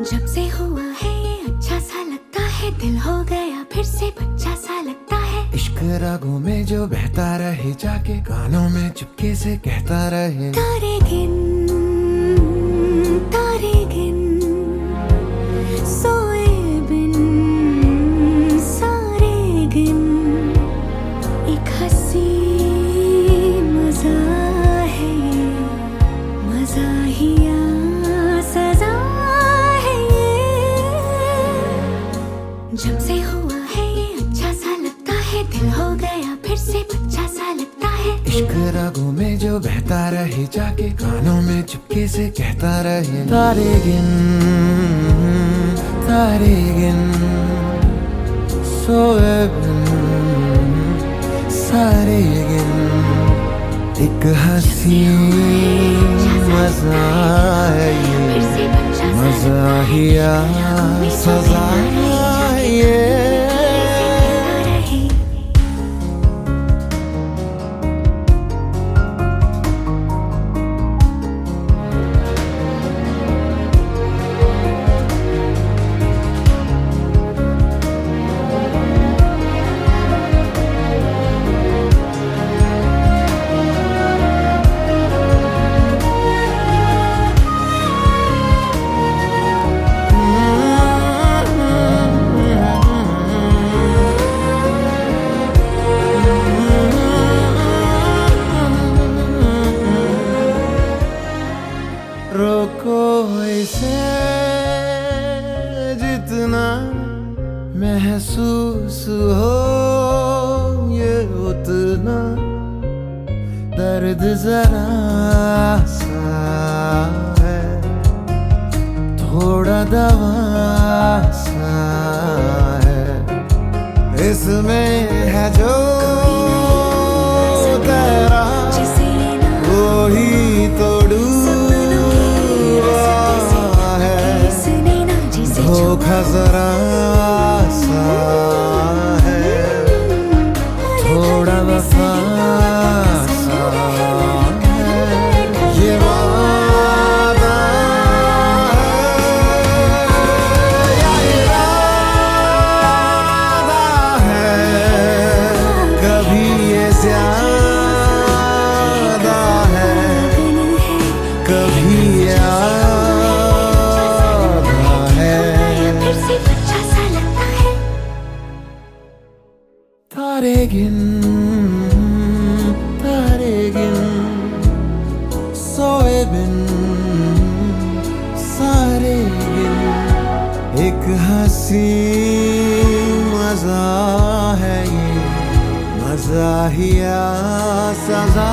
जब से हुआ है ये अच्छा सा लगता है। दिल हो गया फिर से बच्चा सा लगता है। इश्क रागों में जो बहता रहे जाके कानों में चुपके से कहता रहे। तारे गिन तारे गिन सोए बिन सारे गिन। एक हसी मज़ा है मज़ा ही या जब से हुआ है ये अच्छा सा लगता है, दिल हो गया फिर से बच्चा सा लगता है। इश्क रागों में जो बहता रहे, जाके गानों में चुपके से कहता रहे। तारे गिन तारे गिन, सोए सारे गिन। एक हसी मज़ा सा मज़ा ही सजा। इसे जितना महसूस हो, ये उतना दर्द जरा सा है। थोड़ा दवा सा है। इसमें है जो जरा सा है। थोड़ा वफा सा है। ये वादा है। या इरादा है। कभी ये ज़्यादा हसी मज़ा है ये मज़ा ही या सजा।